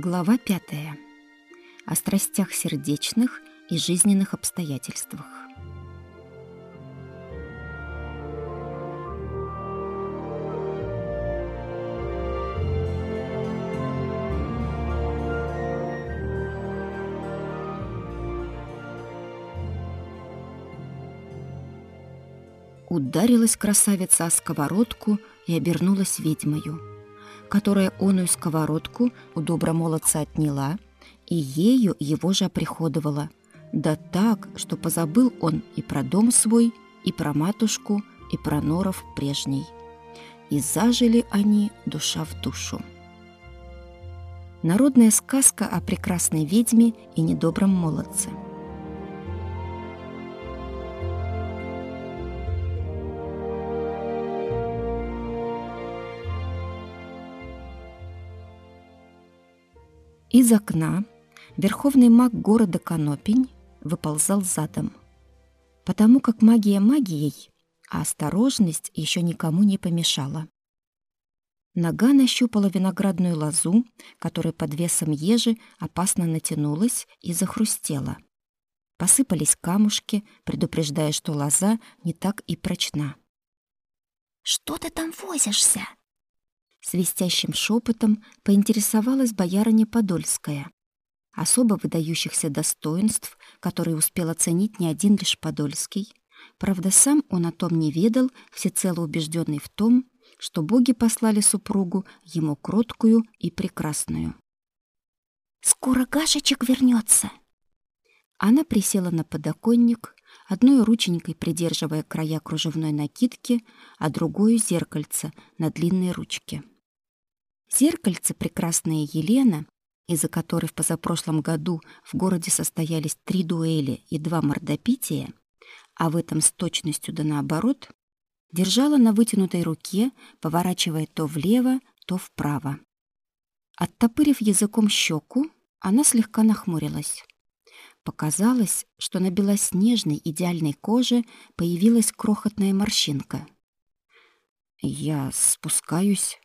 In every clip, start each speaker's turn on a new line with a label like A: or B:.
A: Глава пятая. О страстях сердечных и жизненных обстоятельствах. Ударилась красавица о сковородку и обернулась ведьмою, которая оную сковородку у добромолодца отняла и ею его же оприходовала, да так, что позабыл он и про дом свой, и про матушку, и про норов прежний. И зажили они душа в душу. Народная сказка о прекрасной ведьме и недобром молодце – Из окна верховный маг города Конопень выползал задом. Потому как магия магией, а осторожность еще никому не помешала. Нога нащупала виноградную лозу, которая под весом ежи опасно натянулась и захрустела. Посыпались камушки, предупреждая, что лоза не так и прочна.
B: «Что ты там возишься?»
A: Свистящим шепотом поинтересовалась боярыня Подольская. Особо выдающихся достоинств, которые успел оценить не один лишь Подольский. Правда, сам он о том не ведал, всецело убежденный в том, что боги послали супругу ему кроткую и прекрасную.
B: «Скоро Гашечек вернется!»
A: Она присела на подоконник, одной рученькой придерживая края кружевной накидки, а другую — зеркальце на длинной ручке. Зеркальце прекрасная Елена, из-за которой в позапрошлом году в городе состоялись три дуэли и два мордопития, а в этом с точностью да наоборот, держала на вытянутой руке, поворачивая то влево, то вправо. Оттопырив языком щеку, она слегка нахмурилась. Показалось, что на белоснежной идеальной коже появилась крохотная морщинка. «Я спускаюсь»,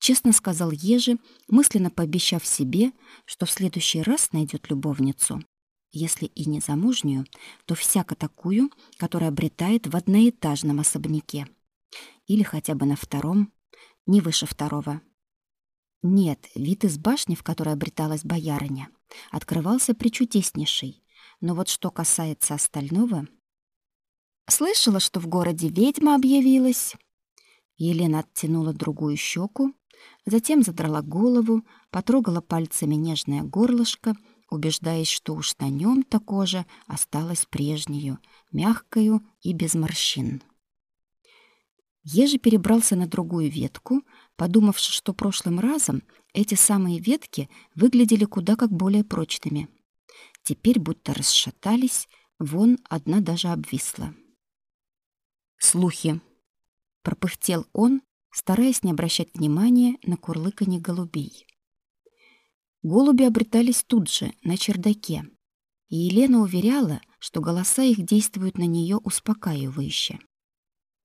A: честно сказал Ежи, мысленно пообещав себе, что в следующий раз найдет любовницу. Если и не замужнюю, то всяко такую, которая обретает в одноэтажном особняке. Или хотя бы на втором, не выше второго. Нет, вид из башни, в которой обреталась боярыня, открывался причудеснейший. Но вот что касается остального... Слышала, что в городе ведьма объявилась. Елена оттянула другую щеку Затем задрала голову, потрогала пальцами нежное горлышко, убеждаясь, что уж на нем-то кожа осталась прежнюю, мягкою и без морщин. Ежи перебрался на другую ветку, подумавши, что прошлым разом эти самые ветки выглядели куда как более прочными. Теперь будто расшатались, вон одна даже обвисла. «Слухи!» — пропыхтел он, стараясь не обращать внимания на курлыканье голубей. Голуби обретались тут же, на чердаке, и Елена уверяла, что голоса их действуют на нее успокаивающе.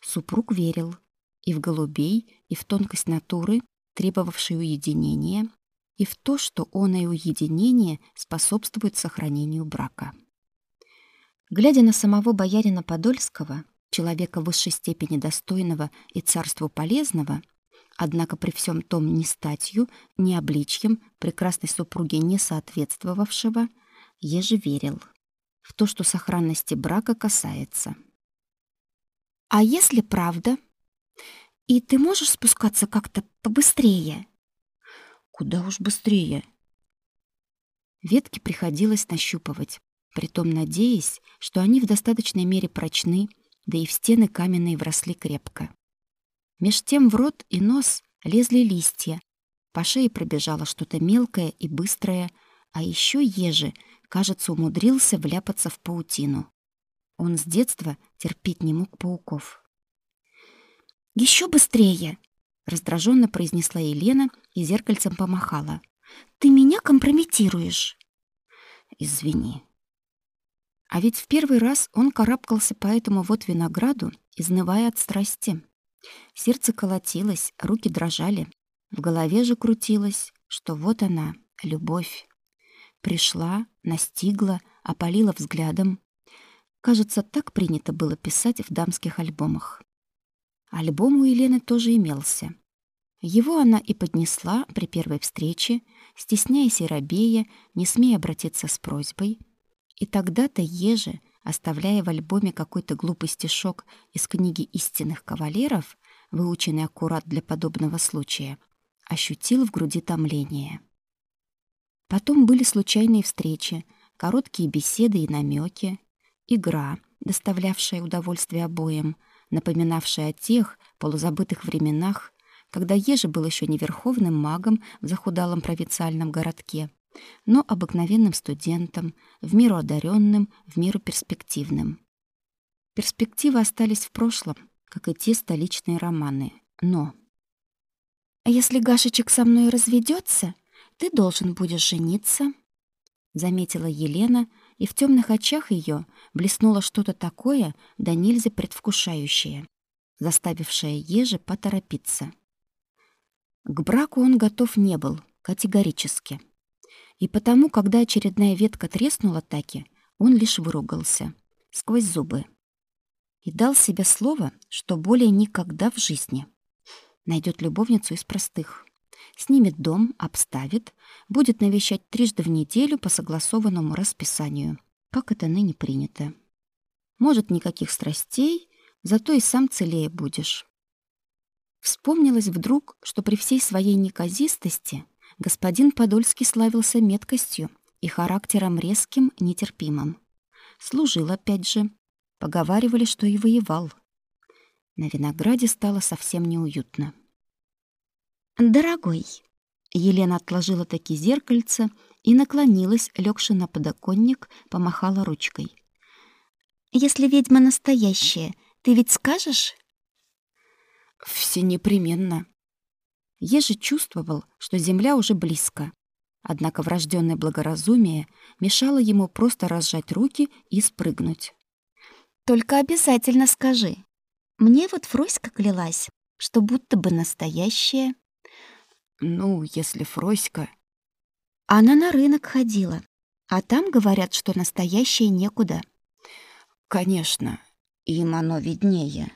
A: Супруг верил и в голубей, и в тонкость натуры, требовавшей уединения, и в то, что оное уединение способствует сохранению брака. Глядя на самого боярина Подольского, человека высшей степени достойного и царству полезного, однако при всем том ни статью, ни обличьем прекрасной супруге не соответствовавшего, еже верил в то, что сохранности брака касается.
B: «А если правда? И ты можешь спускаться как-то побыстрее?»
A: «Куда уж быстрее?» Ветки приходилось нащупывать, притом надеясь, что они в достаточной мере прочны да и в стены каменные вросли крепко. Меж тем в рот и нос лезли листья, по шее пробежало что-то мелкое и быстрое, а еще ежи, кажется, умудрился вляпаться в паутину. Он с детства терпеть не мог пауков.
B: Еще быстрее!»
A: — раздраженно произнесла Елена и зеркальцем помахала.
B: «Ты меня компрометируешь!»
A: «Извини», а ведь в первый раз он карабкался по этому вот винограду, изнывая от страсти. Сердце колотилось, руки дрожали. В голове же крутилось, что вот она, любовь. Пришла, настигла, опалила взглядом. Кажется, так принято было писать в дамских альбомах. Альбом у Елены тоже имелся. Его она и поднесла при первой встрече, стесняясь и робея, не смея обратиться с просьбой. И тогда-то Еже, оставляя в альбоме какой-то глупый стишок из книги истинных кавалеров, выученный аккурат для подобного случая, ощутил в груди томление. Потом были случайные встречи, короткие беседы и намеки, игра, доставлявшая удовольствие обоим, напоминавшая о тех полузабытых временах, когда Ежи был еще не верховным магом в захудалом провинциальном городке, но обыкновенным студентом, в меру одаренным, в меру перспективным. Перспективы остались в прошлом, как и те столичные романы. Но...
B: «А если Гашечек со мной разведется, ты должен будешь жениться», — заметила Елена, и в темных очах ее блеснуло что-то такое, да нельзя предвкушающее, заставившее Ежи поторопиться.
A: К браку он готов не был, категорически. И потому, когда очередная ветка треснула таки, он лишь выругался сквозь зубы и дал себе слово, что более никогда в жизни найдет любовницу из простых. Снимет дом, обставит, будет навещать трижды в неделю по согласованному расписанию, как это ныне принято. Может, никаких страстей, зато и сам целее будешь. Вспомнилось вдруг, что при всей своей неказистости господин Подольский славился меткостью и характером резким, нетерпимым. Служил опять же. Поговаривали, что и воевал. На винограде стало совсем неуютно.
B: «Дорогой!»
A: Елена отложила таки зеркальце и наклонилась, легши на подоконник, помахала ручкой.
B: «Если ведьма настоящая, ты ведь скажешь?»
A: Все непременно. Ежи чувствовал, что земля уже близко. Однако врожденное благоразумие мешало ему просто разжать руки и спрыгнуть.
B: «Только обязательно скажи. Мне вот Фроська клялась, что будто бы настоящая».
A: «Ну, если Фроська...»
B: Она на рынок ходила, а там говорят, что настоящее некуда.
A: «Конечно, им оно виднее».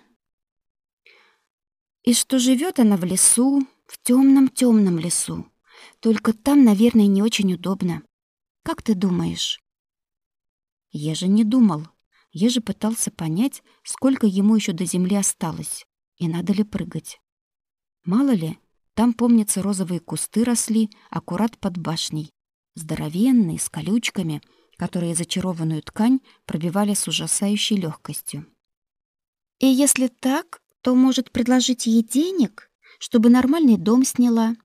B: И что живет она в лесу, в темном-темном лесу. Только там, наверное, не очень удобно. Как ты думаешь?
A: Я же не думал. Я же пытался понять, сколько ему еще до земли осталось и надо ли прыгать. Мало ли, там, помнится, розовые кусты росли аккурат под башней, здоровенные, с колючками, которые зачарованную ткань пробивали с ужасающей легкостью.
B: И если так, то может предложить ей денег, чтобы нормальный дом сняла.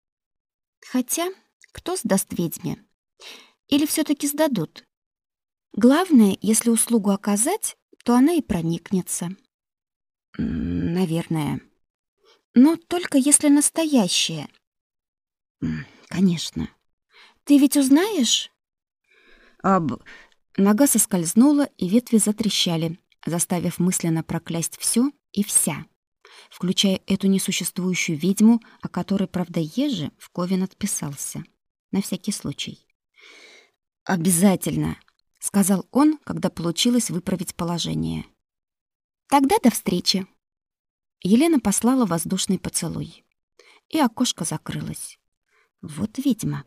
B: Хотя, кто сдаст ведьме? Или все таки сдадут? Главное, если услугу оказать, то она и проникнется.
A: Наверное.
B: Но только если настоящая.
A: Конечно.
B: Ты ведь узнаешь?
A: Об... Нога соскользнула, и ветви затрещали, заставив мысленно проклясть все и вся включая эту несуществующую ведьму, о которой, правда, Ежи в Ковен отписался. На всякий случай. «Обязательно», — сказал он, когда получилось выправить положение.
B: «Тогда до встречи».
A: Елена послала воздушный поцелуй. И окошко закрылось. Вот ведьма.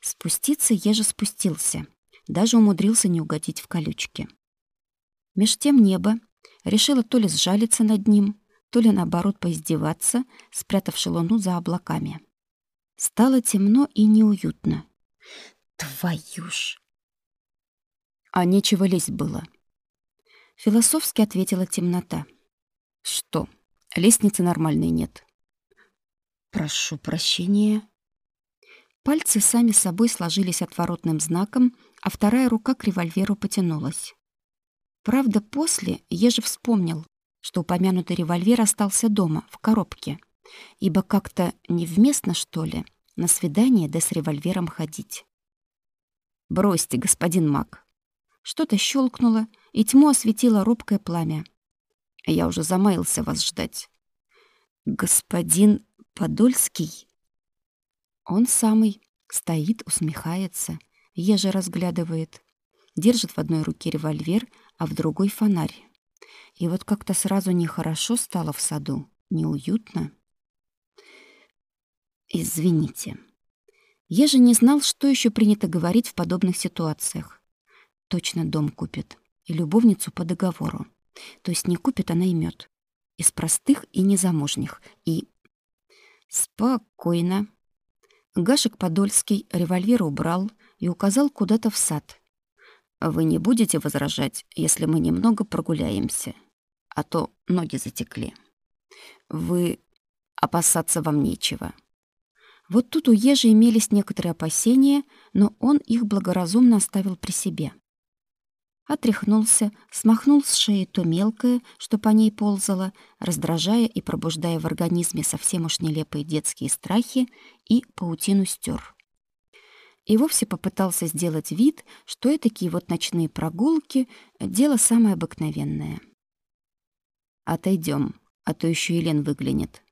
A: Спуститься Ежи спустился. Даже умудрился не угодить в колючки. Меж тем небо, решила то ли сжалиться над ним, то ли наоборот поиздеваться, спрятавши луну за облаками. Стало темно и неуютно. Твою ж! А нечего лезть было. Философски ответила темнота. Что, лестницы нормальной нет? Прошу прощения. Пальцы сами собой сложились отворотным знаком, а вторая рука к револьверу потянулась. Правда, после Ежи вспомнил, что упомянутый револьвер остался дома, в коробке, ибо как-то невместно, что ли, на свидание да с револьвером ходить. «Бросьте, господин маг!» Что-то щелкнуло, и тьму осветило робкое пламя. Я уже замаялся вас ждать. «Господин Подольский?» «Он самый», Стоит, усмехается, еже разглядывает. Держит в одной руке револьвер, а в другой фонарь. И вот как-то сразу нехорошо стало в саду, неуютно. Извините. Еже не знал, что еще принято говорить в подобных ситуациях. Точно дом купит и любовницу по договору. То есть не купит, а наймет. Из простых и незамужних. И... Спокойно. Гашек Подольский револьвер убрал и указал куда-то в сад. Вы не будете возражать, если мы немного прогуляемся, а то ноги затекли. Вы опасаться вам нечего. Вот тут у Ежи имелись некоторые опасения, но он их благоразумно оставил при себе. Отряхнулся, смахнул с шеи то мелкое, что по ней ползало, раздражая и пробуждая в организме совсем уж нелепые детские страхи, и паутину стер. И вовсе попытался сделать вид, что и такие вот ночные прогулки — дело самое обыкновенное. Отойдем, а то еще Елен выглянет.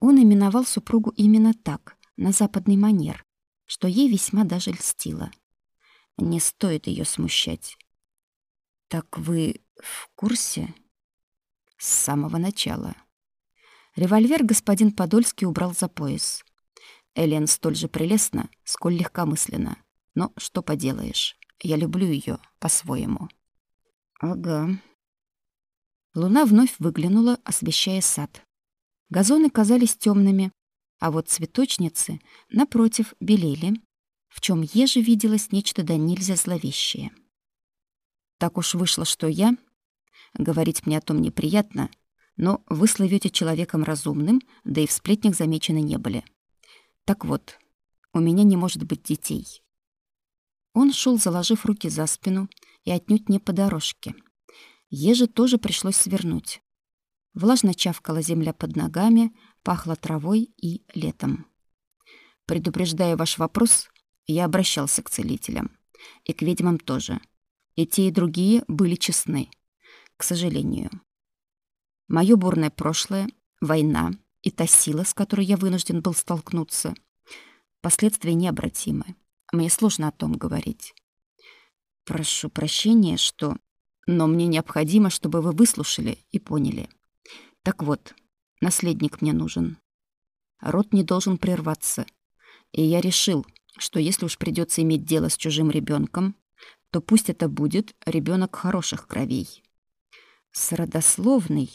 A: Он именовал супругу именно так, на западный манер, что ей весьма даже льстило. Не стоит ее смущать. Так вы в курсе? С самого начала. Револьвер господин Подольский убрал за пояс. Элен столь же прелестна, сколь легкомысленна. Но что поделаешь, я люблю ее по-своему. Ага. Луна вновь выглянула, освещая сад. Газоны казались темными, а вот цветочницы, напротив, белели, в чем еже виделось нечто да нельзя зловещее. Так уж вышло, что я... Говорить мне о том неприятно, но вы слывете человеком разумным, да и в сплетнях замечены не были. Так вот, у меня не может быть детей. Он шел, заложив руки за спину, и отнюдь не по дорожке. Еже тоже пришлось свернуть. Влажно чавкала земля под ногами, пахло травой и летом. Предупреждая ваш вопрос, я обращался к целителям. И к ведьмам тоже. И те, и другие были честны. К сожалению. Моё бурное прошлое, война и та сила, с которой я вынужден был столкнуться, последствия необратимы. Мне сложно о том говорить. Прошу прощения, что... Но мне необходимо, чтобы вы выслушали и поняли. Так вот, наследник мне нужен. Род не должен прерваться. И я решил, что если уж придется иметь дело с чужим ребенком, то пусть это будет ребенок хороших кровей. С родословной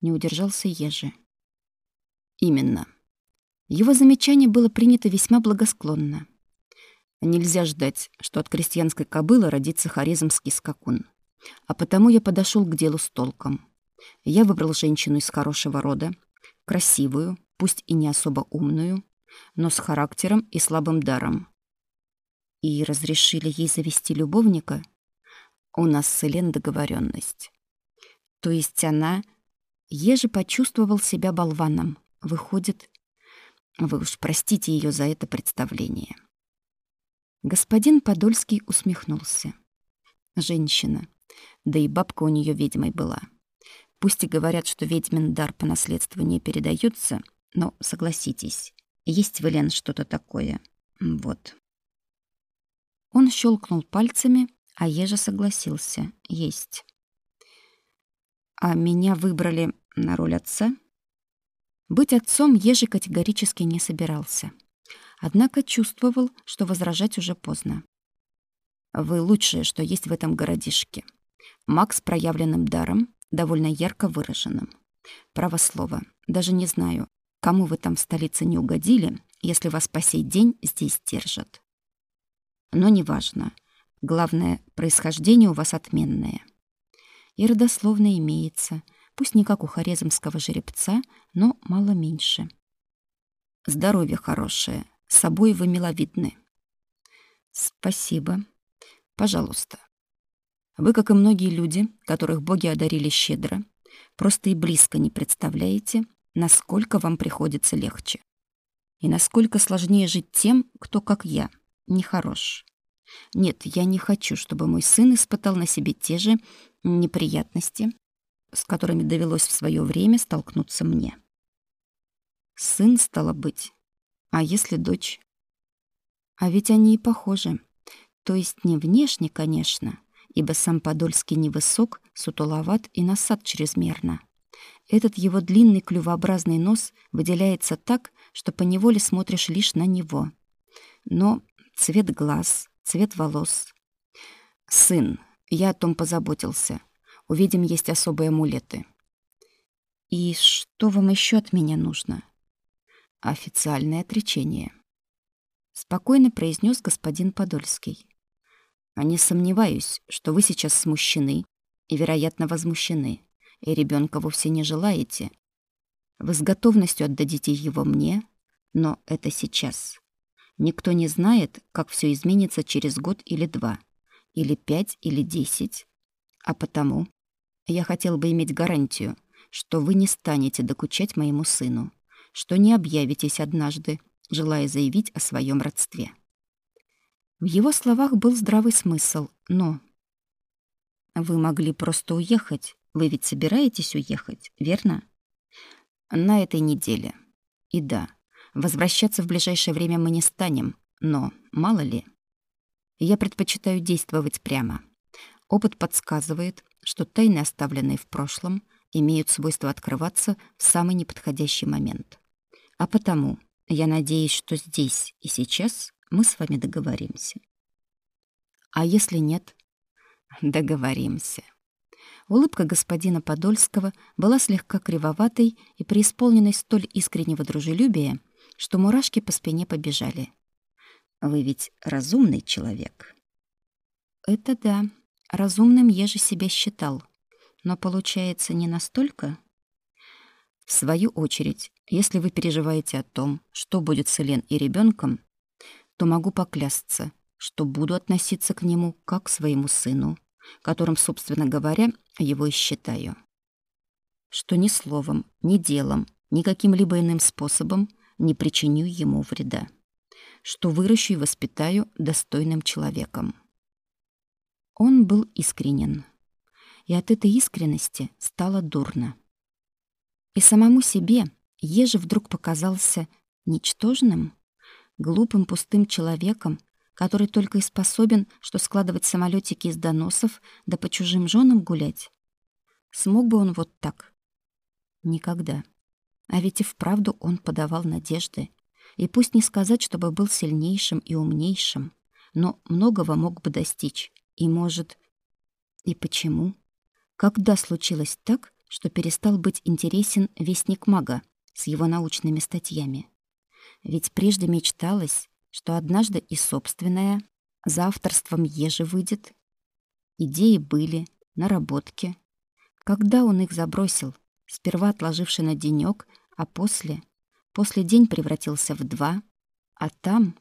A: не удержался Ежи. Именно. Его замечание было принято весьма благосклонно. Нельзя ждать, что от крестьянской кобылы родится харизмский скакун. А потому я подошел к делу с толком. Я выбрал женщину из хорошего рода, красивую, пусть и не особо умную, но с характером и слабым даром. И разрешили ей завести любовника? У нас с Элен договоренность. То есть она... Еже почувствовал себя болваном. Выходит, вы уж простите ее за это представление. Господин Подольский усмехнулся. Женщина. Да и бабка у нее ведьмой была. Пусть и говорят, что ведьмин дар по наследству не передается, но согласитесь, есть в Элен что-то такое. Вот. Он щелкнул пальцами, а Ежа согласился. Есть. А меня выбрали на роль отца? Быть отцом Ежи категорически не собирался. Однако чувствовал, что возражать уже поздно. Вы лучшее, что есть в этом городишке. Макс проявленным даром, довольно ярко выраженным. Право слово, даже не знаю, Кому вы там в столице не угодили, если вас по сей день здесь держат? Но неважно. Главное, происхождение у вас отменное. И родословно имеется, пусть не как у хорезмского жеребца, но мало меньше. Здоровье хорошее, с собой вы миловидны. Спасибо. Пожалуйста. Вы, как и многие люди, которых боги одарили щедро, просто и близко не представляете, насколько вам приходится легче. И насколько сложнее жить тем, кто, как я, нехорош. Нет, я не хочу, чтобы мой сын испытал на себе те же неприятности, с которыми довелось в свое время столкнуться мне. Сын стало быть. А если дочь? А ведь они и похожи. То есть не внешне, конечно, ибо сам Подольский невысок, сутуловат и насад чрезмерно. Этот его длинный клювообразный нос выделяется так, что поневоле смотришь лишь на него. Но цвет глаз, цвет волос. Сын, я о том позаботился. Увидим, есть особые амулеты. И что вам еще от меня нужно? Официальное отречение. Спокойно произнес господин Подольский. А не сомневаюсь, что вы сейчас смущены и, вероятно, возмущены, и ребенка вовсе не желаете. Вы с готовностью отдадите его мне, но это сейчас. Никто не знает, как все изменится через год или два, или пять, или десять. А потому я хотел бы иметь гарантию, что вы не станете докучать моему сыну, что не объявитесь однажды, желая заявить о своем родстве. В его словах был здравый смысл, но... Вы могли просто уехать. Вы ведь собираетесь уехать, верно? На этой неделе. И да, возвращаться в ближайшее время мы не станем, но мало ли. Я предпочитаю действовать прямо. Опыт подсказывает, что тайны, оставленные в прошлом, имеют свойство открываться в самый неподходящий момент. А потому я надеюсь, что здесь и сейчас мы с вами договоримся. А если нет? Договоримся. Улыбка господина Подольского была слегка кривоватой и преисполненной столь искреннего дружелюбия, что мурашки по спине побежали. Вы ведь разумный человек. Это да, разумным я же себя считал. Но получается не настолько. В свою очередь, если вы переживаете о том, что будет с Элен и ребенком, то могу поклясться, что буду относиться к нему как к своему сыну, которым, собственно говоря, его и считаю. Что ни словом, ни делом, ни каким-либо иным способом не причиню ему вреда. Что выращу и воспитаю достойным человеком. Он был искренен. И от этой искренности стало дурно. И самому себе Еже вдруг показался ничтожным, глупым пустым человеком, который только и способен, что складывать самолетики из доносов, да по чужим женам гулять. Смог бы он вот так? Никогда. А ведь и вправду он подавал надежды. И пусть не сказать, чтобы был сильнейшим и умнейшим, но многого мог бы достичь. И может... И почему? Когда случилось так, что перестал быть интересен вестник мага с его научными статьями? Ведь прежде мечталось, что однажды и собственная за авторством Ежи выйдет. Идеи были, наработки. Когда он их забросил, сперва отложивший на денёк, а после... После день превратился в два, а там...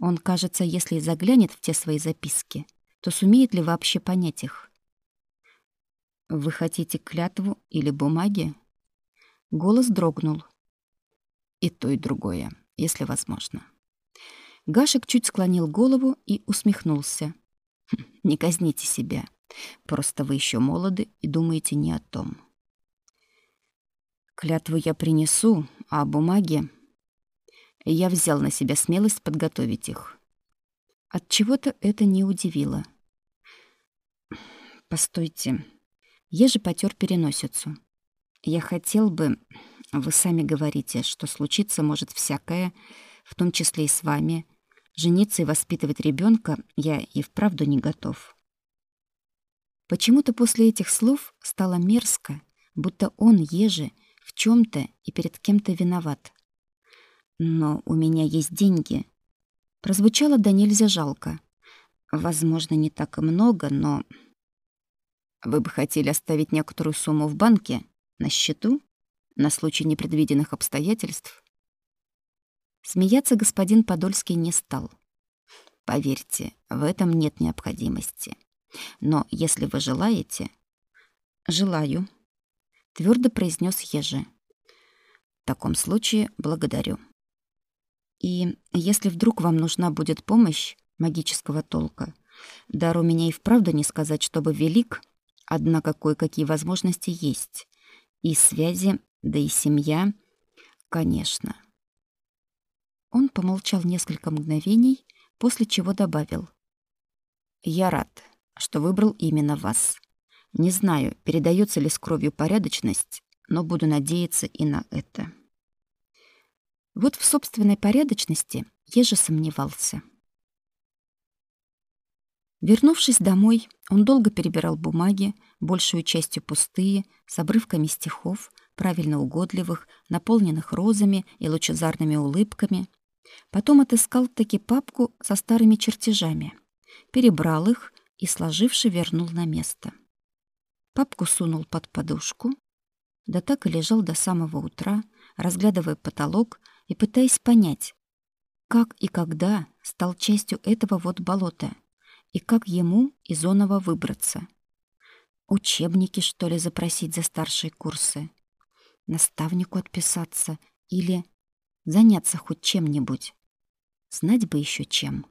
A: Он, кажется, если и заглянет в те свои записки, то сумеет ли вообще понять их? «Вы хотите клятву или бумаги?» Голос дрогнул. «И то, и другое, если возможно». Гашек чуть склонил голову и усмехнулся. «Хм, «Не казните себя. Просто вы еще молоды и думаете не о том». «Клятву я принесу, а бумаги...» Я взял на себя смелость подготовить их. От чего то это не удивило. «Постойте. Я же потер переносицу. Я хотел бы... Вы сами говорите, что случиться может всякое, в том числе и с вами, — Жениться и воспитывать ребенка я и вправду не готов. Почему-то после этих слов стало мерзко, будто он, Ежи, в чем то и перед кем-то виноват. Но у меня есть деньги. Прозвучало да нельзя жалко. Возможно, не так и много, но... Вы бы хотели оставить некоторую сумму в банке, на счету, на случай непредвиденных обстоятельств? Смеяться господин Подольский не стал. Поверьте, в этом нет необходимости. Но если вы желаете... Желаю, твердо произнес Ежи. В таком случае благодарю. И если вдруг вам нужна будет помощь магического толка, дар у меня и вправду не сказать, чтобы велик, однако кое-какие возможности есть. И связи, да и семья, конечно. Он помолчал несколько мгновений, после чего добавил. «Я рад, что выбрал именно вас. Не знаю, передается ли с кровью порядочность, но буду надеяться и на это». Вот в собственной порядочности я же сомневался. Вернувшись домой, он долго перебирал бумаги, большую частью пустые, с обрывками стихов, правильно угодливых, наполненных розами и лучезарными улыбками. Потом отыскал таки папку со старыми чертежами, перебрал их и, сложивши, вернул на место. Папку сунул под подушку, да так и лежал до самого утра, разглядывая потолок и пытаясь понять, как и когда стал частью этого вот болота и как ему из оного выбраться. Учебники, что ли, запросить за старшие курсы? Наставнику отписаться или заняться хоть чем-нибудь? Знать бы еще чем.